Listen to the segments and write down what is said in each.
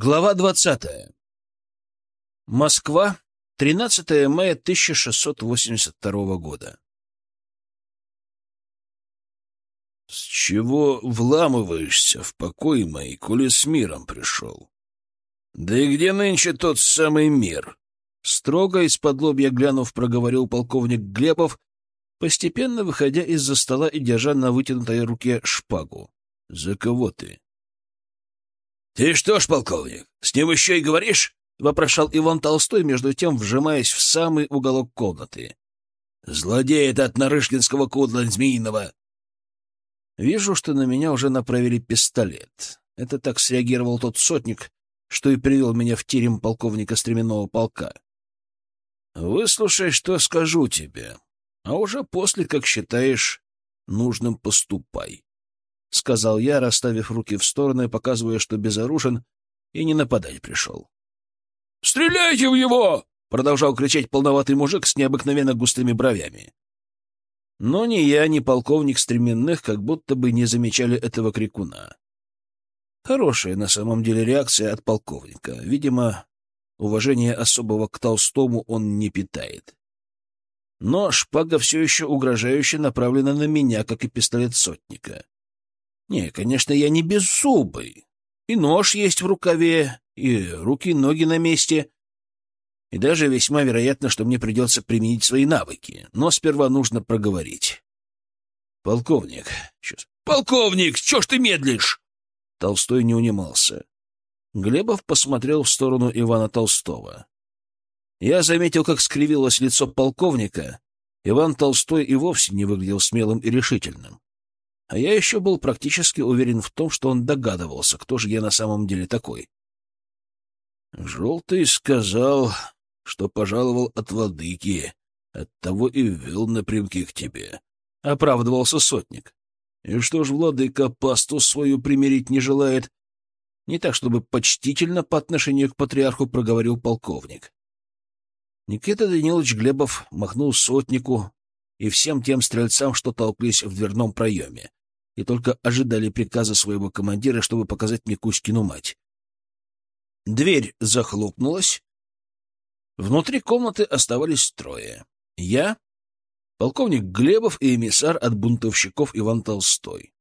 Глава двадцатая. Москва, 13 мая 1682 года. — С чего вламываешься в покой мои, коли с миром пришел? Да и где нынче тот самый мир? Строго из-под лобья глянув, проговорил полковник Глебов, постепенно выходя из-за стола и держа на вытянутой руке шпагу. — За кого ты? «Ты что ж, полковник, с ним еще и говоришь?» — вопрошал Иван Толстой, между тем вжимаясь в самый уголок комнаты. «Злодей этот Нарышкинского кудла змеиного!» Вижу, что на меня уже направили пистолет. Это так среагировал тот сотник, что и привел меня в терем полковника стременного полка. Выслушай, что скажу тебе, а уже после, как считаешь, нужным поступай. — сказал я, расставив руки в стороны, показывая, что безоружен и не нападать пришел. «Стреляйте в него!» — продолжал кричать полноватый мужик с необыкновенно густыми бровями. Но ни я, ни полковник Стременных как будто бы не замечали этого крикуна. Хорошая на самом деле реакция от полковника. Видимо, уважения особого к Толстому он не питает. Но шпага все еще угрожающе направлена на меня, как и пистолет сотника. Не, конечно, я не беззубый. И нож есть в рукаве, и руки-ноги на месте. И даже весьма вероятно, что мне придется применить свои навыки. Но сперва нужно проговорить. Полковник. Сейчас. Полковник, чё ж ты медлишь? Толстой не унимался. Глебов посмотрел в сторону Ивана Толстого. Я заметил, как скривилось лицо полковника. Иван Толстой и вовсе не выглядел смелым и решительным. А я еще был практически уверен в том, что он догадывался, кто же я на самом деле такой. «Желтый сказал, что пожаловал от владыки, оттого и ввел напрямки к тебе», — оправдывался сотник. «И что ж владыка пасту свою примирить не желает?» Не так, чтобы почтительно по отношению к патриарху проговорил полковник. Никита Данилович Глебов махнул сотнику и всем тем стрельцам, что толклись в дверном проеме и только ожидали приказа своего командира, чтобы показать мне Кузькину мать. Дверь захлопнулась. Внутри комнаты оставались трое. Я, полковник Глебов и эмиссар от бунтовщиков Иван Толстой.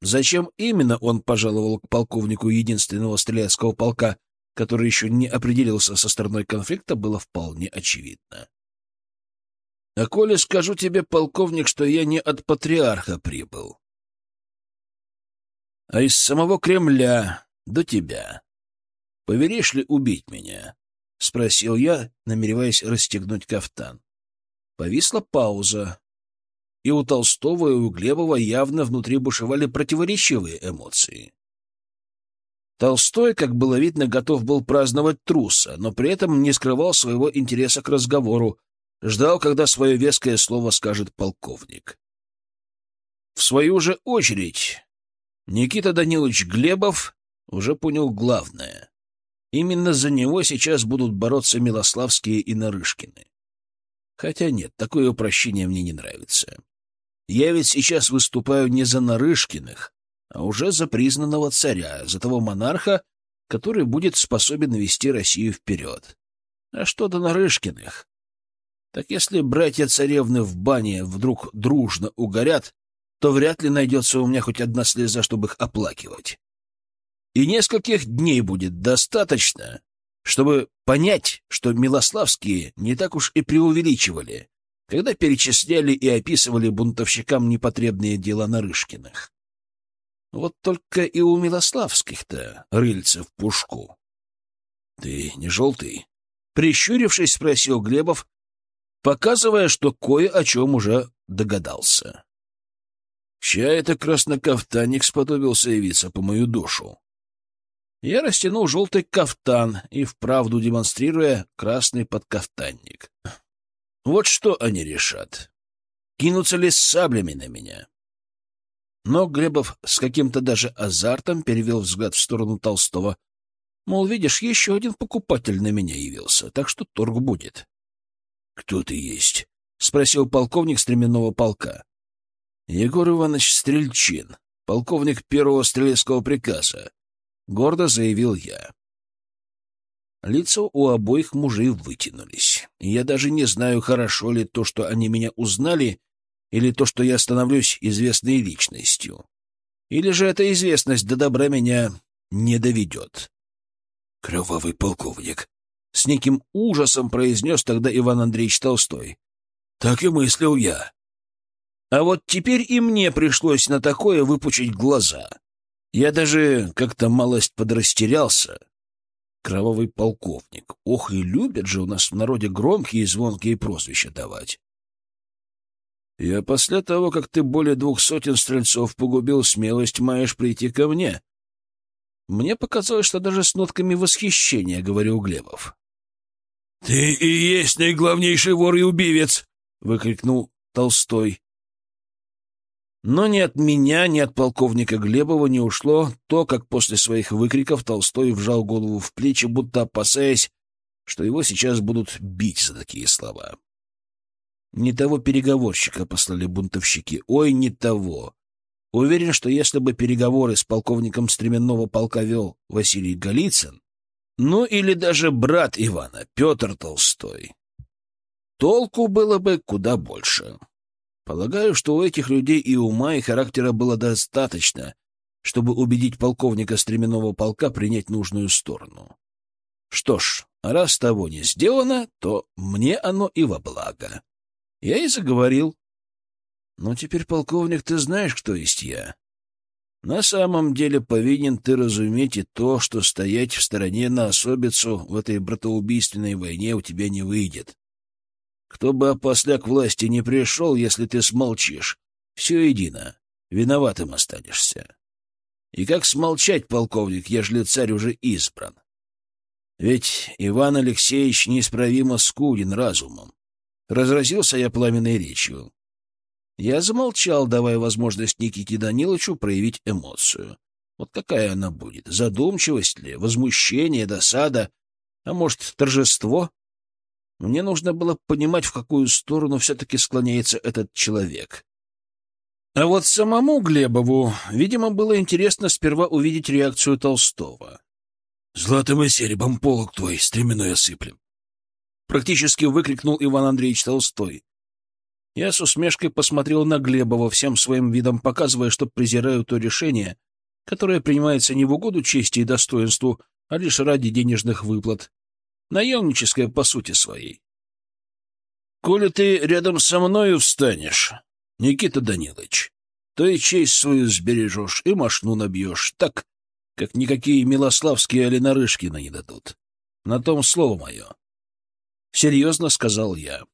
Зачем именно он пожаловал к полковнику единственного стрелецкого полка, который еще не определился со стороной конфликта, было вполне очевидно. А коли скажу тебе, полковник, что я не от патриарха прибыл, а из самого Кремля до тебя, поверишь ли убить меня? — спросил я, намереваясь расстегнуть кафтан. Повисла пауза, и у Толстого и у Глебова явно внутри бушевали противоречивые эмоции. Толстой, как было видно, готов был праздновать труса, но при этом не скрывал своего интереса к разговору, ждал, когда свое веское слово скажет полковник. В свою же очередь, Никита Данилович Глебов уже понял главное. Именно за него сейчас будут бороться Милославские и Нарышкины. Хотя нет, такое упрощение мне не нравится. Я ведь сейчас выступаю не за Нарышкиных, а уже за признанного царя, за того монарха, который будет способен вести Россию вперед. А что до Нарышкиных? Так если братья-царевны в бане вдруг дружно угорят, то вряд ли найдется у меня хоть одна слеза, чтобы их оплакивать. И нескольких дней будет достаточно, чтобы понять, что Милославские не так уж и преувеличивали, когда перечисляли и описывали бунтовщикам непотребные дела Нарышкиных. Вот только и у Милославских-то рыльца в пушку. — Ты не желтый? — прищурившись, спросил Глебов, показывая, что кое о чем уже догадался. Чай это краснокафтанник сподобился явиться по мою душу. Я растянул желтый кафтан и вправду демонстрируя красный подкафтанник. Вот что они решат. Кинутся ли с саблями на меня? Но Глебов с каким-то даже азартом перевел взгляд в сторону Толстого. Мол, видишь, еще один покупатель на меня явился, так что торг будет. — Кто ты есть? — спросил полковник стременного полка. Егор Иванович Стрельчин, полковник первого стрелецкого приказа. гордо заявил я. Лица у обоих мужей вытянулись. Я даже не знаю, хорошо ли то, что они меня узнали, или то, что я становлюсь известной личностью. Или же эта известность до добра меня не доведет. Кровавый полковник. С неким ужасом произнес тогда Иван Андреевич Толстой. Так и мыслил я. А вот теперь и мне пришлось на такое выпучить глаза. Я даже как-то малость подрастерялся. Кровавый полковник. Ох, и любят же у нас в народе громкие и звонкие прозвища давать. Я после того, как ты более двух сотен стрельцов погубил, смелость маешь прийти ко мне. Мне показалось, что даже с нотками восхищения, — говорил Глебов. — Ты и есть наиглавнейший вор и убивец! — выкрикнул Толстой. Но ни от меня, ни от полковника Глебова не ушло то, как после своих выкриков Толстой вжал голову в плечи, будто опасаясь, что его сейчас будут бить за такие слова. Не того переговорщика послали бунтовщики. Ой, не того. Уверен, что если бы переговоры с полковником стременного полка вел Василий Голицын, ну или даже брат Ивана, Петр Толстой, толку было бы куда больше. Полагаю, что у этих людей и ума, и характера было достаточно, чтобы убедить полковника стременного полка принять нужную сторону. Что ж, раз того не сделано, то мне оно и во благо. Я и заговорил. Но теперь, полковник, ты знаешь, кто есть я. На самом деле повинен ты разуметь и то, что стоять в стороне на особицу в этой братоубийственной войне у тебя не выйдет. Кто бы опосля к власти не пришел, если ты смолчишь, все едино, виноватым останешься. И как смолчать, полковник, ежели царь уже избран? Ведь Иван Алексеевич неисправимо скуден разумом. Разразился я пламенной речью. Я замолчал, давая возможность Никите Даниловичу проявить эмоцию. Вот какая она будет? Задумчивость ли? Возмущение? Досада? А может, торжество? Мне нужно было понимать, в какую сторону все-таки склоняется этот человек. А вот самому Глебову, видимо, было интересно сперва увидеть реакцию Толстого. «Златым и серебом полок твой стременной осыплем!» Практически выкрикнул Иван Андреевич Толстой. Я с усмешкой посмотрел на Глебова, всем своим видом показывая, что презираю то решение, которое принимается не в угоду чести и достоинству, а лишь ради денежных выплат наемническая по сути своей. Коли ты рядом со мною встанешь, Никита Данилович, то и честь свою сбережешь, и машну набьешь, так, как никакие Милославские или Нарышкины не дадут. На том слово мое. Серьезно сказал я.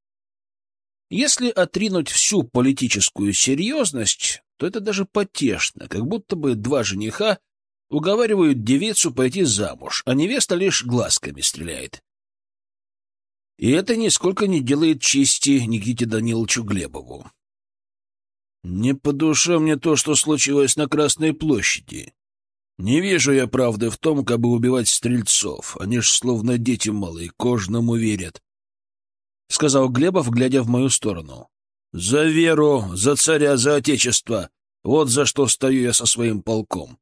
Если отринуть всю политическую серьезность, то это даже потешно, как будто бы два жениха уговаривают девицу пойти замуж, а невеста лишь глазками стреляет. И это нисколько не делает чести Никите Даниловичу Глебову. Не по душе мне то, что случилось на Красной площади. Не вижу я правды в том, как бы убивать стрельцов. Они ж словно дети малые, кожному верят. — сказал Глебов, глядя в мою сторону. — За веру, за царя, за отечество. Вот за что стою я со своим полком.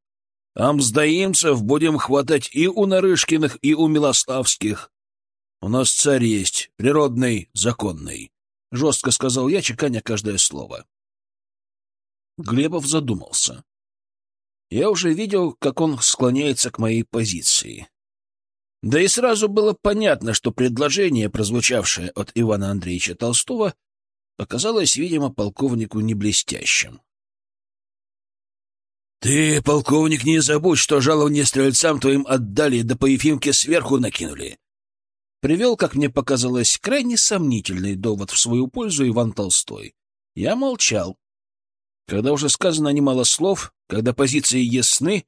А мздоимцев будем хватать и у Нарышкиных, и у Милославских. У нас царь есть, природный, законный, — жестко сказал я, чеканя каждое слово. Глебов задумался. Я уже видел, как он склоняется к моей позиции. Да и сразу было понятно, что предложение, прозвучавшее от Ивана Андреевича Толстого, показалось, видимо, полковнику не блестящим. «Ты, полковник, не забудь, что жалование стрельцам твоим отдали, да по Ефимке сверху накинули привел, как мне показалось, крайне сомнительный довод в свою пользу Иван Толстой. Я молчал. Когда уже сказано немало слов, когда позиции ясны,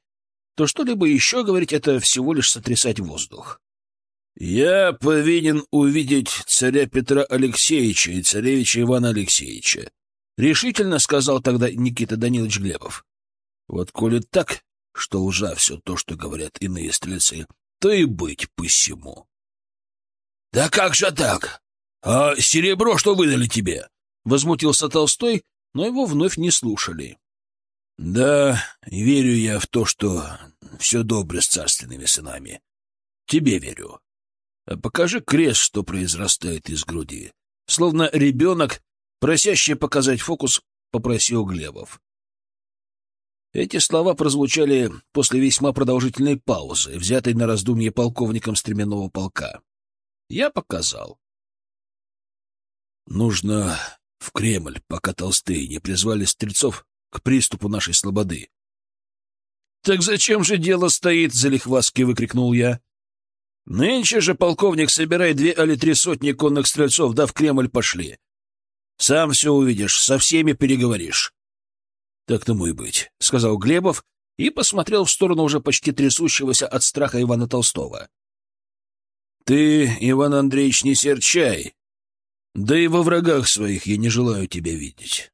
то что-либо еще говорить — это всего лишь сотрясать воздух. «Я повинен увидеть царя Петра Алексеевича и царевича Ивана Алексеевича», — решительно сказал тогда Никита Данилович Глебов. «Вот коли так, что лжа все то, что говорят иные стрельцы, то и быть посему. «Да как же так? А серебро что выдали тебе?» Возмутился Толстой, но его вновь не слушали. «Да, верю я в то, что все добре с царственными сынами. Тебе верю. А покажи крест, что произрастает из груди. Словно ребенок, просящий показать фокус, попросил Глебов. Эти слова прозвучали после весьма продолжительной паузы, взятой на раздумье полковником стременного полка. Я показал. Нужно в Кремль, пока толстые не призвали стрельцов к приступу нашей слободы. — Так зачем же дело стоит? — залихваски выкрикнул я. — Нынче же, полковник, собирай две или три сотни конных стрельцов, да в Кремль пошли. Сам все увидишь, со всеми переговоришь. — Так тому и быть, — сказал Глебов и посмотрел в сторону уже почти трясущегося от страха Ивана Толстого. — Ты, Иван Андреевич, не серчай. Да и во врагах своих я не желаю тебя видеть.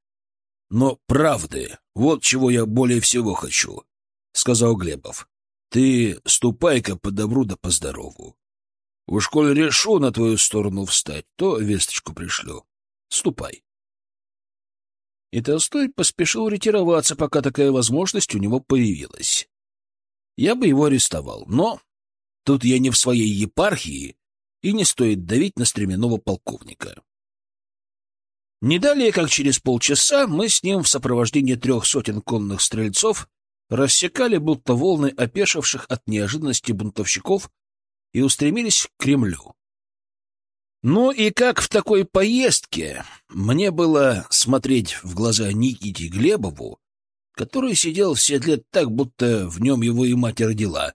Но правды, вот чего я более всего хочу, — сказал Глебов. Ты ступай-ка по добру да по здорову. Уж коль решу на твою сторону встать, то весточку пришлю. Ступай. И Толстой поспешил ретироваться, пока такая возможность у него появилась. Я бы его арестовал, но тут я не в своей епархии, и не стоит давить на стременного полковника. Не далее, как через полчаса, мы с ним в сопровождении трех сотен конных стрельцов рассекали будто волны опешивших от неожиданности бунтовщиков и устремились к Кремлю. Ну и как в такой поездке мне было смотреть в глаза Никите Глебову, который сидел в седле так, будто в нем его и мать родила.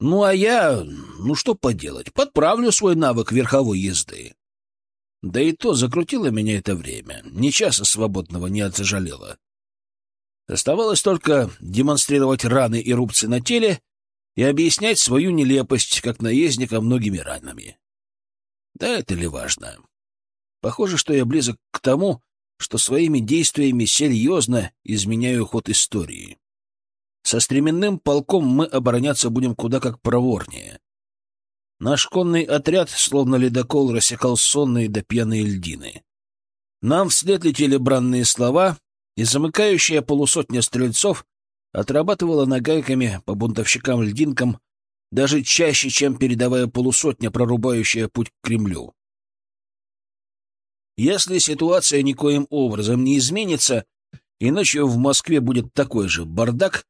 Ну а я, ну что поделать, подправлю свой навык верховой езды. Да и то закрутило меня это время, ни часа свободного не отзажалело. Оставалось только демонстрировать раны и рубцы на теле и объяснять свою нелепость, как наездника многими ранами. Да это ли важно? Похоже, что я близок к тому, что своими действиями серьезно изменяю ход истории. Со стременным полком мы обороняться будем куда как проворнее. Наш конный отряд, словно ледокол, рассекал сонные да пьяные льдины. Нам вслед летели бранные слова, и замыкающая полусотня стрельцов отрабатывала нагайками по бунтовщикам-льдинкам даже чаще, чем передовая полусотня, прорубающая путь к Кремлю. Если ситуация никоим образом не изменится, и ночью в Москве будет такой же бардак,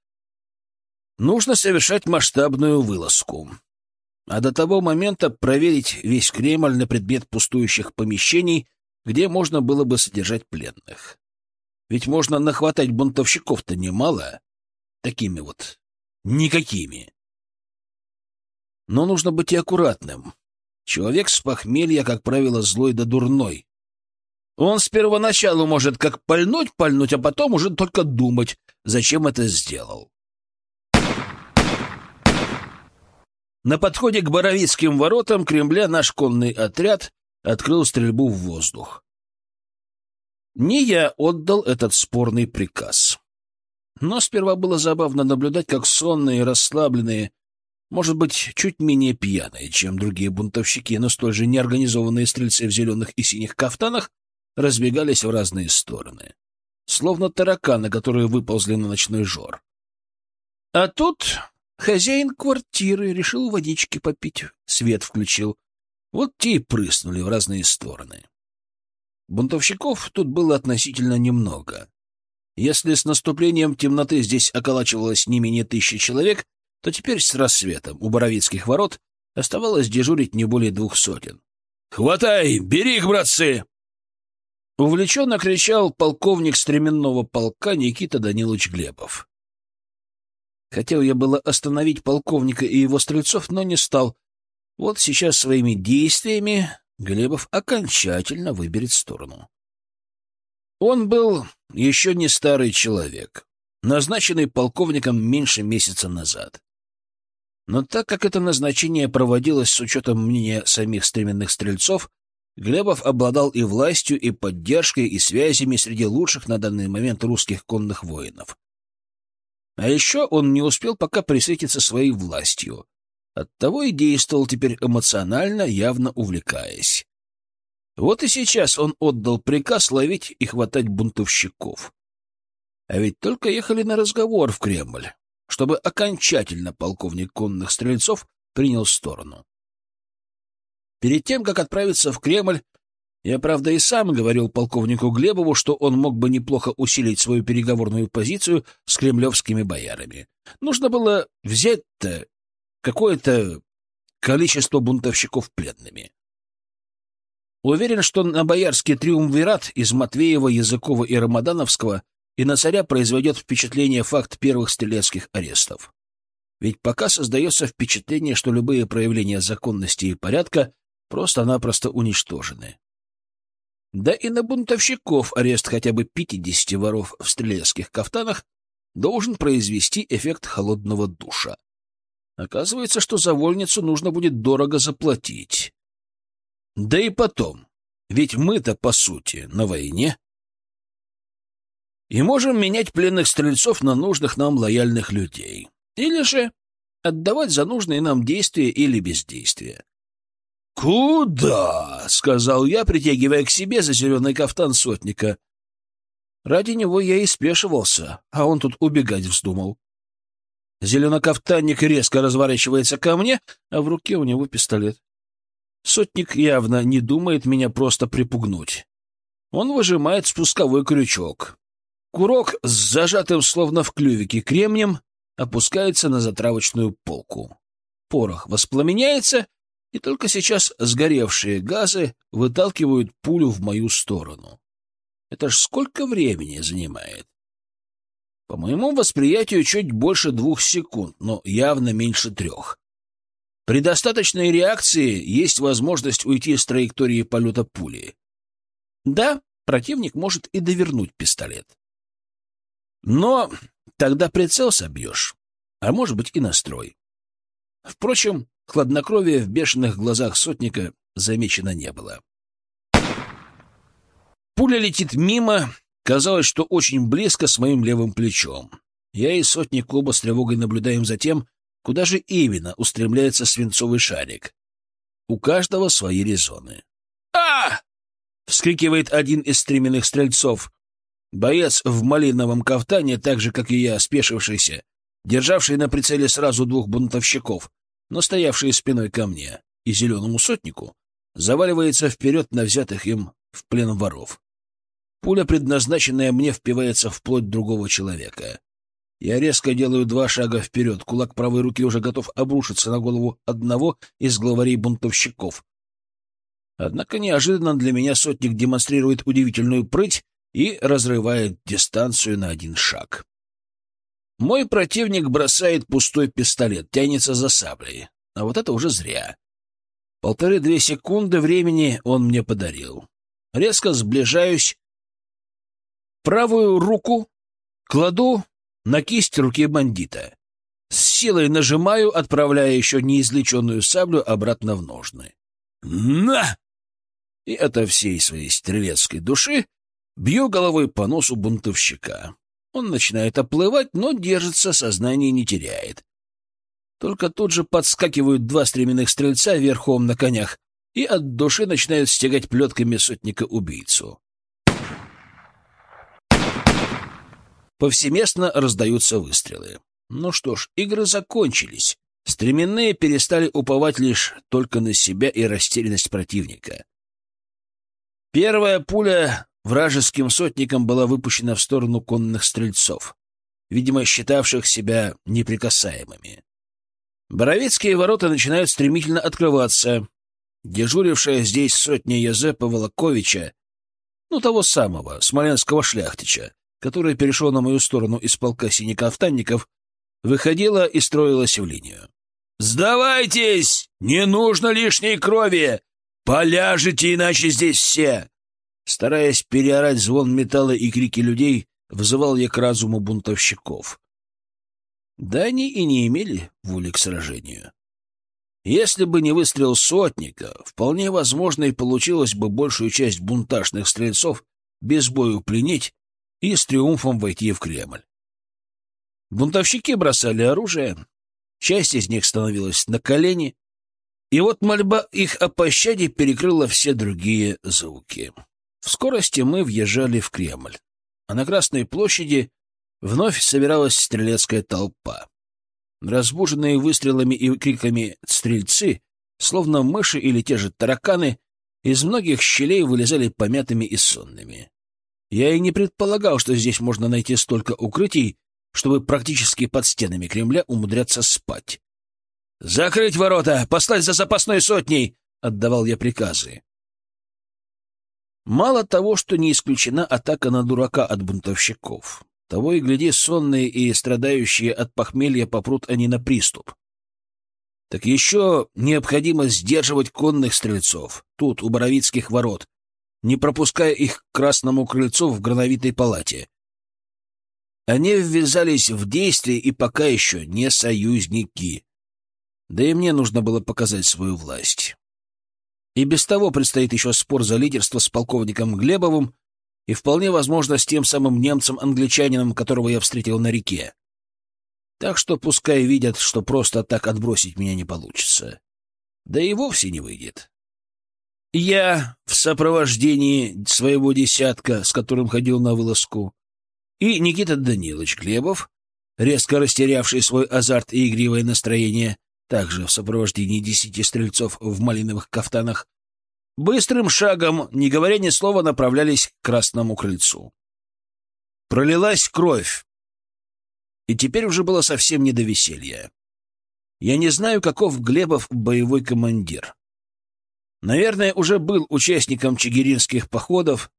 нужно совершать масштабную вылазку. А до того момента проверить весь Кремль на предмет пустующих помещений, где можно было бы содержать пленных. Ведь можно нахватать бунтовщиков-то немало, такими вот никакими. Но нужно быть и аккуратным. Человек с похмелья, как правило, злой да дурной. Он с первоначалу может как пальнуть-пальнуть, а потом уже только думать, зачем это сделал. На подходе к Боровицким воротам Кремля наш конный отряд открыл стрельбу в воздух. Не я отдал этот спорный приказ. Но сперва было забавно наблюдать, как сонные, расслабленные, может быть, чуть менее пьяные, чем другие бунтовщики, но столь же неорганизованные стрельцы в зеленых и синих кафтанах, разбегались в разные стороны, словно тараканы, которые выползли на ночной жор. А тут хозяин квартиры решил водички попить, свет включил. Вот те и прыснули в разные стороны. Бунтовщиков тут было относительно немного. Если с наступлением темноты здесь околачивалось не менее тысячи человек, то теперь с рассветом у Боровицких ворот оставалось дежурить не более двух сотен. «Хватай! Бери их, братцы!» Увлеченно кричал полковник стременного полка Никита Данилович Глебов. Хотел я было остановить полковника и его стрельцов, но не стал. Вот сейчас своими действиями Глебов окончательно выберет сторону. Он был еще не старый человек, назначенный полковником меньше месяца назад. Но так как это назначение проводилось с учетом мнения самих стременных стрельцов, Глебов обладал и властью, и поддержкой, и связями среди лучших на данный момент русских конных воинов. А еще он не успел пока присытиться своей властью. Оттого и действовал теперь эмоционально, явно увлекаясь. Вот и сейчас он отдал приказ ловить и хватать бунтовщиков. А ведь только ехали на разговор в Кремль. чтобы окончательно полковник конных стрельцов принял сторону. Перед тем, как отправиться в Кремль, я, правда, и сам говорил полковнику Глебову, что он мог бы неплохо усилить свою переговорную позицию с кремлевскими боярами. Нужно было взять-то какое-то количество бунтовщиков пленными. Уверен, что на боярский триумвират из Матвеева, Языкова и Рамадановского и на царя произведет впечатление факт первых стрелецких арестов. Ведь пока создается впечатление, что любые проявления законности и порядка просто-напросто уничтожены. Да и на бунтовщиков арест хотя бы 50 воров в стрелецких кафтанах должен произвести эффект холодного душа. Оказывается, что за вольницу нужно будет дорого заплатить. Да и потом, ведь мы-то, по сути, на войне. И можем менять пленных стрельцов на нужных нам лояльных людей. Или же отдавать за нужные нам действия или бездействия. «Куда?» — сказал я, притягивая к себе за зеленый кафтан сотника. Ради него я и спешивался, а он тут убегать вздумал. Зеленокафтанник резко разворачивается ко мне, а в руке у него пистолет. Сотник явно не думает меня просто припугнуть. Он выжимает спусковой крючок. Курок с зажатым словно в клювике кремнем опускается на затравочную полку. Порох воспламеняется, и только сейчас сгоревшие газы выталкивают пулю в мою сторону. Это ж сколько времени занимает? По моему восприятию, чуть больше двух секунд, но явно меньше трех. При достаточной реакции есть возможность уйти с траектории полета пули. Да, противник может и довернуть пистолет. Но тогда прицел собьешь, а может быть и настрой. Впрочем, хладнокровия в бешеных глазах сотника замечено не было. Пуля летит мимо, казалось, что очень близко с моим левым плечом. Я и сотник оба с тревогой наблюдаем за тем, Куда же именно устремляется свинцовый шарик? У каждого свои резоны. а вскрикивает один из стременных стрельцов. Боец в малиновом кафтане, так же, как и я, спешившийся, державший на прицеле сразу двух бунтовщиков, но стоявший спиной ко мне и зеленому сотнику, заваливается вперед на взятых им в плен воров. Пуля, предназначенная мне, впивается в плоть другого человека. Я резко делаю два шага вперед. Кулак правой руки уже готов обрушиться на голову одного из главарей бунтовщиков. Однако неожиданно для меня сотник демонстрирует удивительную прыть и разрывает дистанцию на один шаг. Мой противник бросает пустой пистолет, тянется за саблей. А вот это уже зря. Полторы-две секунды времени он мне подарил. Резко сближаюсь. Правую руку кладу на кисть руки бандита. С силой нажимаю, отправляя еще неизлеченную саблю обратно в ножны. «На!» И это всей своей стрелецкой души бью головой по носу бунтовщика. Он начинает оплывать, но держится, сознание не теряет. Только тут же подскакивают два стременных стрельца верхом на конях и от души начинают стягать плетками сотника-убийцу. Повсеместно раздаются выстрелы. Ну что ж, игры закончились. Стременные перестали уповать лишь только на себя и растерянность противника. Первая пуля вражеским сотникам была выпущена в сторону конных стрельцов, видимо, считавших себя неприкасаемыми. Боровицкие ворота начинают стремительно открываться. Дежурившая здесь сотня Язепа Волоковича, ну, того самого, смоленского шляхтича, который перешел на мою сторону из полка синекафтанников, выходила и строилась в линию. «Сдавайтесь! Не нужно лишней крови! Поляжете, иначе здесь все!» Стараясь переорать звон металла и крики людей, взывал я к разуму бунтовщиков. Да они и не имели воли к сражению. Если бы не выстрел сотника, вполне возможно и получилось бы большую часть бунтажных стрельцов без бою пленить и с триумфом войти в Кремль. Бунтовщики бросали оружие, часть из них становилась на колени, и вот мольба их о пощаде перекрыла все другие звуки. В скорости мы въезжали в Кремль, а на Красной площади вновь собиралась стрелецкая толпа. Разбуженные выстрелами и криками стрельцы, словно мыши или те же тараканы, из многих щелей вылезали помятыми и сонными. Я и не предполагал, что здесь можно найти столько укрытий, чтобы практически под стенами Кремля умудряться спать. «Закрыть ворота! Послать за запасной сотней!» — отдавал я приказы. Мало того, что не исключена атака на дурака от бунтовщиков. Того и гляди, сонные и страдающие от похмелья попрут они на приступ. Так еще необходимо сдерживать конных стрельцов, тут, у Боровицких ворот, не пропуская их к Красному крыльцу в грановитой палате. Они ввязались в действие и пока еще не союзники. Да и мне нужно было показать свою власть. И без того предстоит еще спор за лидерство с полковником Глебовым и вполне возможно с тем самым немцем-англичанином, которого я встретил на реке. Так что пускай видят, что просто так отбросить меня не получится. Да и вовсе не выйдет. Я в сопровождении своего десятка, с которым ходил на вылазку, и Никита Данилович Глебов, резко растерявший свой азарт и игривое настроение, также в сопровождении десяти стрельцов в малиновых кафтанах, быстрым шагом, не говоря ни слова, направлялись к Красному крыльцу. Пролилась кровь, и теперь уже было совсем не до веселья. Я не знаю, каков Глебов боевой командир. Наверное, уже был участником чигиринских походов,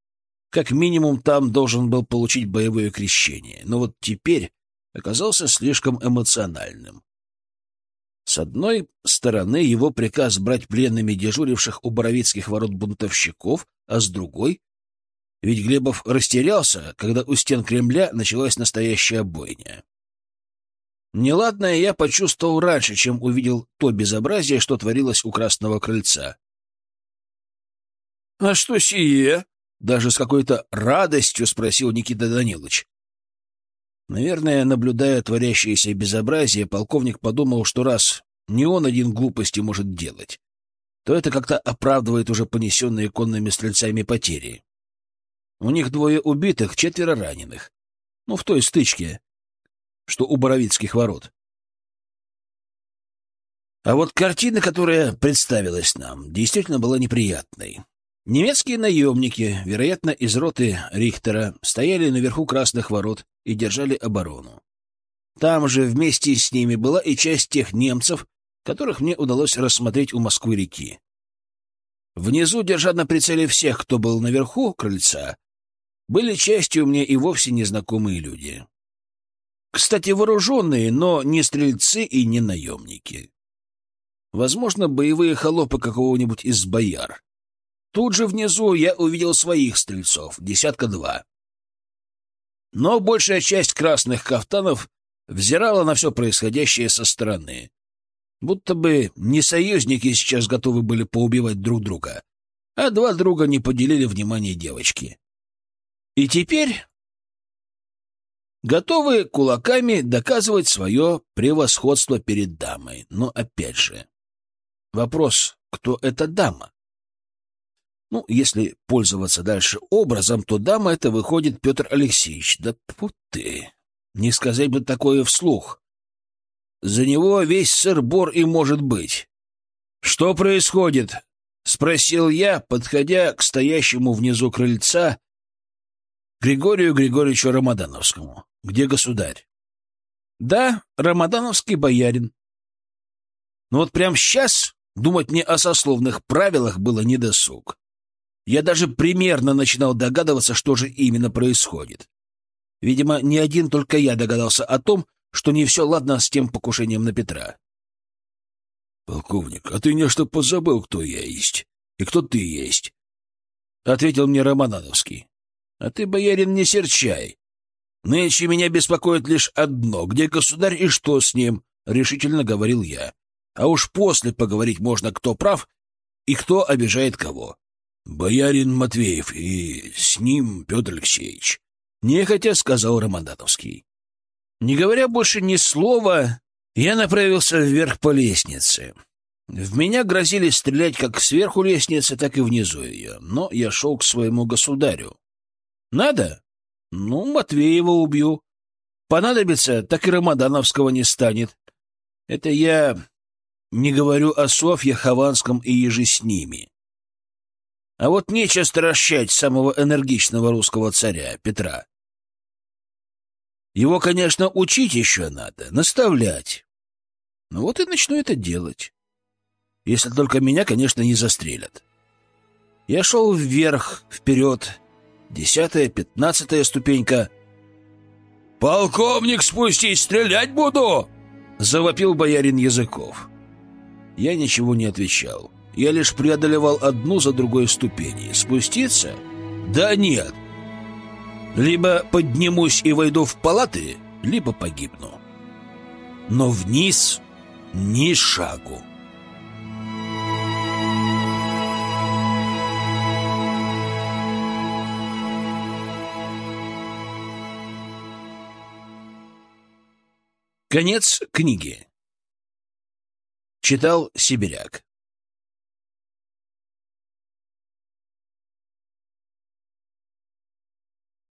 как минимум там должен был получить боевое крещение, но вот теперь оказался слишком эмоциональным. С одной стороны, его приказ брать пленными дежуривших у Боровицких ворот бунтовщиков, а с другой... Ведь Глебов растерялся, когда у стен Кремля началась настоящая бойня. Неладное я почувствовал раньше, чем увидел то безобразие, что творилось у Красного Крыльца. — А что сие? — даже с какой-то радостью спросил Никита Данилович. Наверное, наблюдая творящееся безобразие, полковник подумал, что раз не он один глупости может делать, то это как-то оправдывает уже понесенные конными стрельцами потери. У них двое убитых, четверо раненых. Ну, в той стычке, что у Боровицких ворот. А вот картина, которая представилась нам, действительно была неприятной. Немецкие наемники, вероятно, из роты Рихтера, стояли наверху Красных ворот и держали оборону. Там же вместе с ними была и часть тех немцев, которых мне удалось рассмотреть у Москвы-реки. Внизу, держа на прицеле всех, кто был наверху крыльца, были частью мне и вовсе незнакомые люди. Кстати, вооруженные, но не стрельцы и не наемники. Возможно, боевые холопы какого-нибудь из бояр. Тут же внизу я увидел своих стрельцов, десятка два. Но большая часть красных кафтанов взирала на все происходящее со стороны. Будто бы не союзники сейчас готовы были поубивать друг друга, а два друга не поделили внимание девочки. И теперь готовы кулаками доказывать свое превосходство перед дамой. Но опять же, вопрос, кто эта дама? Ну, если пользоваться дальше образом, то дама это выходит Петр Алексеевич. Да тьфу ты! Не сказать бы такое вслух. За него весь сыр-бор и может быть. «Что происходит?» — спросил я, подходя к стоящему внизу крыльца Григорию Григорьевичу Рамадановскому. «Где государь?» «Да, Рамадановский боярин». Но вот прямо сейчас думать мне о сословных правилах было недосуг. Я даже примерно начинал догадываться, что же именно происходит. Видимо, не один только я догадался о том, что не все ладно с тем покушением на Петра. — Полковник, а ты нечто позабыл, кто я есть и кто ты есть? — ответил мне Романовский. — А ты, боярин, не серчай. Нынче меня беспокоит лишь одно — где государь и что с ним, — решительно говорил я. А уж после поговорить можно, кто прав и кто обижает кого. «Боярин Матвеев и с ним Петр Алексеевич», — нехотя сказал Романдатовский. Не говоря больше ни слова, я направился вверх по лестнице. В меня грозили стрелять как сверху лестницы, так и внизу ее, но я шел к своему государю. Надо? Ну, Матвеева убью. Понадобится, так и Рамадановского не станет. Это я не говорю о Софье, Хованском и еже с ними. А вот нечего стращать самого энергичного русского царя, Петра. Его, конечно, учить еще надо, наставлять. Ну вот и начну это делать. Если только меня, конечно, не застрелят. Я шел вверх, вперед. Десятая, пятнадцатая ступенька. «Полковник, спустись, стрелять буду!» — завопил боярин Языков. Я ничего не отвечал. Я лишь преодолевал одну за другой ступени. Спуститься? Да нет. Либо поднимусь и войду в палаты, либо погибну. Но вниз ни шагу. Конец книги. Читал Сибиряк.